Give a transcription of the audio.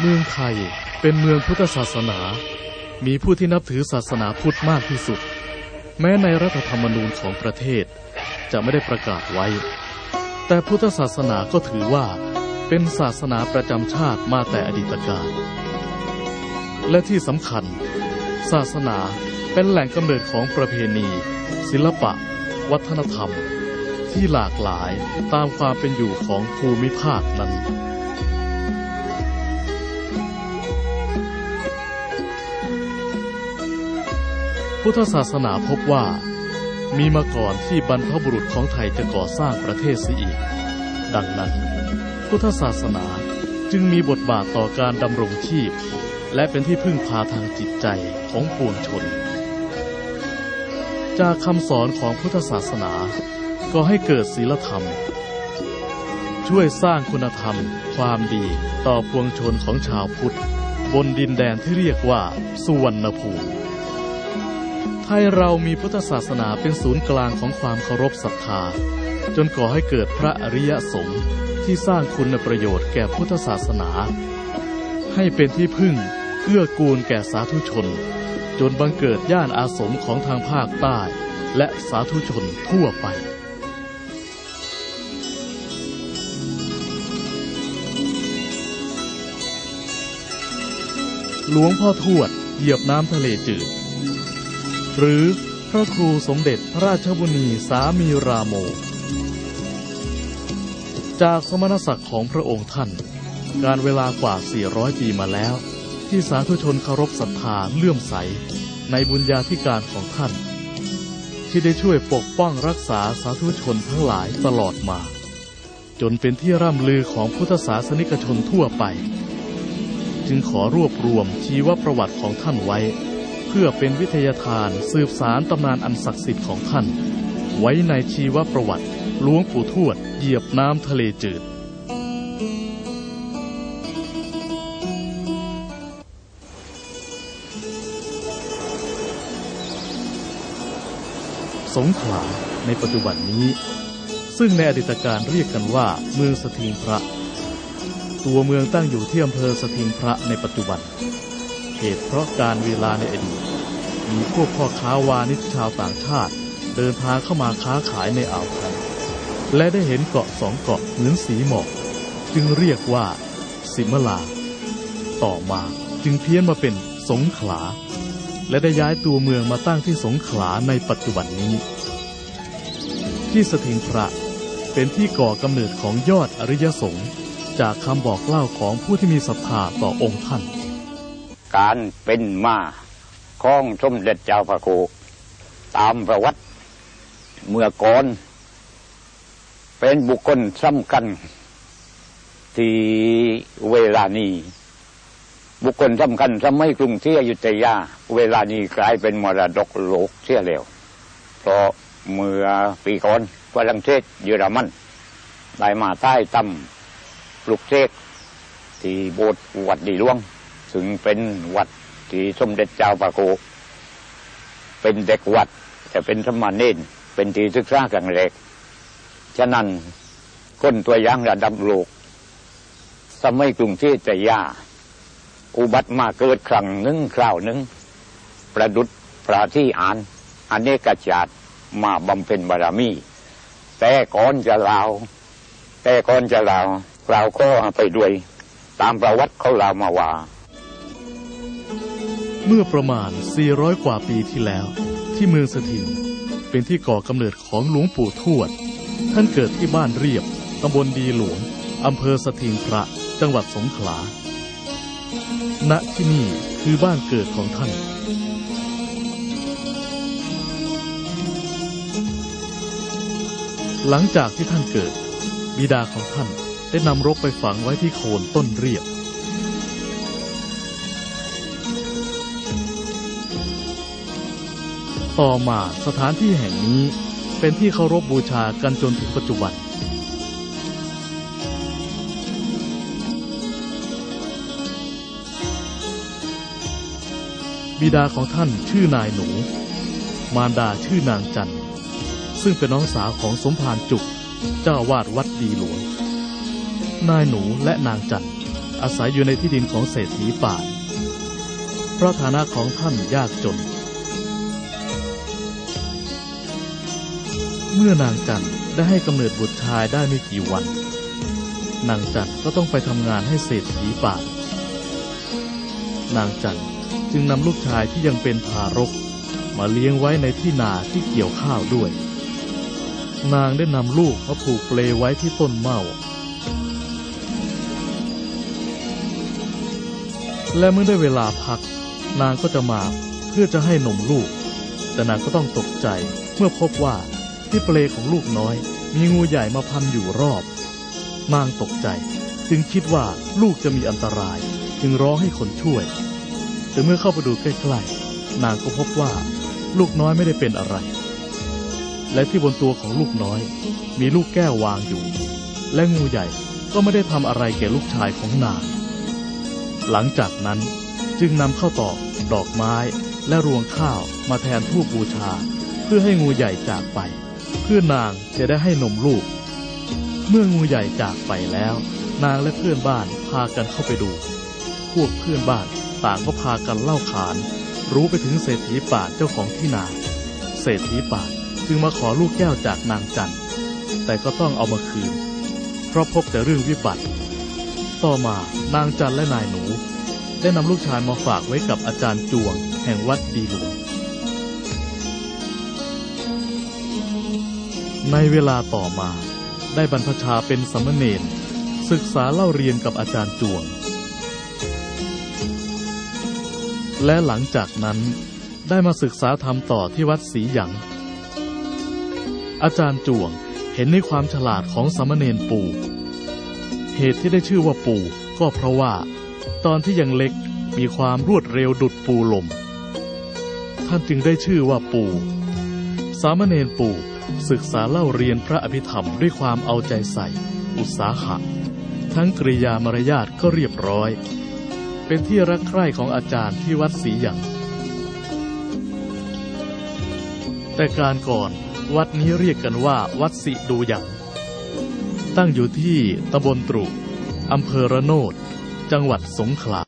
เมืองไทยเป็นเมืองพุทธศาสนา มีผู้ที่นับถือศาสนาพุทธมากที่สุด แม้ในรัฐธรรมนูญของประเทศ จะไม่ได้ประกาศไว้ แต่พุทธศาสนาก็ถือว่าเป็นศาสนาประจำชาติมาแต่อดีตกาลและที่สำคัญ ศาสนาเป็นแหล่งกำเนิดของประเพณี ศิลปะ วัฒนธรรม ที่หลากหลายตามความเป็นอยู่ของภูมิภาคนั้น พุทธศาสนาพบว่า มีมาก่อนที่บรรพบุรุษของไทยจะก่อสร้างประเทศเสียอีก ดังนั้น พุทธศาสนาจึงมีบทบาทต่อการดำรงชีพ และเป็นที่พึ่งพาทางจิตใจของปวงชน จากคำสอนของพุทธศาสนาก็ให้เกิดศีลธรรม ช่วยสร้างคุณธรรม ความดีต่อปวงชนของชาวพุทธ บนดินแดนที่เรียกว่า สุวรรณภูมิ ไทยเรามีพุทธศาสนาเป็นศูนย์กลางของความเคารพศรัทธา จนก่อให้เกิดพระอริยสงฆ์ที่สร้างคุณประโยชน์แก่พุทธศาสนา ให้เป็นที่พึ่งเกื้อกูลแก่สาธุชน จนบังเกิดย่านอาสมของทางภาคใต้ และสาธุชนทั่วไปหลวงพ่อทวดเหยียบน้ำทะเลจืด หรือพระครูสมเด็จพระราชบุนีสามีราโม จากสมณศักดิ์ของพระองค์ท่าน การเวลากว่า 400 ปีมาแล้ว ที่สาธุชนเคารพศรัทธาเลื่อมใสในบุญญาธิการของท่าน ที่ได้ช่วยปกป้องรักษาสาธุชนทั้งหลายตลอดมา จนเป็นที่ร่ำลือของพุทธศาสนิกชนทั่วไป จึงขอรวบรวมชีวประวัติของท่านไว้ พื่อเป็นวิทยาทานสืบสารตำนานอันศักดิ์สิทธิ์ของท่าน ไว้ในชีวประวัติหลวงปู่ทวดเหยียบน้ำทะเลจืด สงขลาในปัจจุบันนี้ ซึ่งในอดีตการเรียกกันว่าเมืองสถิงพระ ตัวเมืองตั้งอยู่ที่อำเภอสถิงพระในปัจจุบันเหตุเพราะการเวลาในอดีต มีพวกพ่อค้าวานิชชาวต่างชาติ เดินทางเข้ามาค้าขายในอ่าวไทย และได้เห็นเกาะสองเกาะเหมือนสีหมอก จึงเรียกว่า สิมลา ต่อมาจึงเพี้ยนมาเป็นสงขลา และได้ย้ายตัวเมืองมาตั้งที่สงขลาในปัจจุบันนี้ ที่สถิงพระเป็นที่ก่อกำเนิดของยอดอริยสงฆ์จากคำบอกเล่าของผู้ที่มีศรัทธาต่อองค์ท่าน การเป็นมา ของสมเด็จเจ้าพระโคตามประวัติเมื่อก่อน เป็นบุคคลสำคัญ ที่เวลานี้ บุคคลสำคัญสมัยกรุงเทพอยุธยา เวลานี้กลายเป็นมรดกโลกเสียแล้ว เพราะเมื่อปีก่อนฝรั่งเศสเยอรมันได้มาใต้ตำปลุกเสกที่โบสถ์วัดดีหลวงซึ่งเป็นวัด ที่สมเด็จเจ้าปาโกเป็นเด็กวัด แต่เป็นสมณเณรเป็นที่ศึกษากันแรกฉะนั้นคนตัวย่างระดับโลก สมัยกรุงเทพจะยาอุบัติมาเกิดครั้งหนึ่งคราวหนึ่งประดุษพระที่อ่านอเนกชาติมาบำเพ็ญบารมี แต่ก่อนจะลาว แต่ก่อนจะลาวเราก็ไปด้วย ตามประวัติเขาล่ามาว่า เมื่อประมาณ 400 กว่าปีที่แล้ว ที่เมืองสถิงเป็นที่ก่อกำเนิดของหลวงปู่ทวด ท่านเกิดที่บ้านเรียบตำบลดีหลวงอำเภอสถิงพระจังหวัดสงขลา ณ ที่นี่คือบ้านเกิดของท่าน หลังจากที่ท่านเกิด บิดาของท่านได้นำรกไปฝังไว้ที่โคนต้นเรียบ ต่อมาสถานที่แห่งนี้เป็นที่เคารพบบูชากันจนถึงปัจจุบัน บิดาของท่านชื่อนายหนู มารดาชื่อนางจันซึ่งเป็นน้องสาวของสมภารจุก เจ้าวาดวัดดีหลวง นายหนูและนางจันอาศัยอยู่ในที่ดินของเศรษฐีป่าเพราะฐานะของท่านยากจน เมื่อนางจันได้ให้กำเนิดบุตรชายได้ไม่กี่วัน นางจันก็ต้องไปทำงานให้เศรษฐีป่านางจันจึงนำลูกชายที่ยังเป็นทารก มาเลี้ยงไว้ในที่นาที่เกี่ยวข้าวด้วย นางได้นำลูกมาผูกเปลไว้ที่ต้นเมาและเมื่อได้เวลาพัก นางก็จะมาเพื่อจะให้นมลูก แต่นางก็ต้องตกใจเมื่อพบว่า ที่เปลของลูกน้อย มีงูใหญ่มาพันอยู่รอบ นางตกใจ จึงคิดว่าลูกจะมีอันตราย จึงร้องให้คนช่วย แต่เมื่อเข้าไปดูใกล้ๆ นางก็พบว่า ลูกน้อยไม่ได้เป็นอะไร และที่บนตัวของลูกน้อย มีลูกแก้ววางอยู่ และงูใหญ่ก็ไม่ได้ทำอะไรแก่ลูกชายของนาง หลังจากนั้นจึงนำข้าวตอกดอกไม้และรวงข้าวมาแทนทูปบูชา เพื่อให้งูใหญ่จากไป เพื่อนางจะได้ให้นมลูก เมื่องูใหญ่จากไปแล้ว นางและเพื่อนบ้านพากันเข้าไปดู พวกเพื่อนบ้านต่างก็พากันเล่าขาน รู้ไปถึงเศรษฐีป่าเจ้าของที่นา เศรษฐีป่าจึงมาขอลูกแก้วจากนางจันแต่ก็ต้องเอามาคืน เพราะพบแต่เรื่องวิบัติ ต่อมานางจันและนายหนู ได้นำลูกชายมาฝากไว้กับอาจารย์จวง แห่งวัดดีหลวง ในเวลาต่อมา ได้บรรพชาเป็นสมณเณรศึกษาเล่าเรียนกับอาจารย์จวง และหลังจากนั้นได้มาศึกษาธรรมต่อที่วัดศรีหยัง อาจารย์จวงเห็นในความฉลาดของสามเณรปู่ เหตุที่ได้ชื่อว่าปู่ก็เพราะว่า ตอนที่ยังเล็กมีความรวดเร็วดุดปูลม ท่านจึงได้ชื่อว่าปู่ สามเณรปู่ ศึกษาเล่าเรียนพระอภิธรรมด้วยความเอาใจใส่ อุตสาหะ ทั้งกริยามารยาทก็เรียบร้อย เป็นที่รักใคร่ของอาจารย์ที่วัดศรีหยังแต่การก่อนวัดนี้เรียกกันว่า วัดสิดูหยังตั้งอยู่ที่ตำบลตรุอำเภอระโนด จังหวัดสงขลา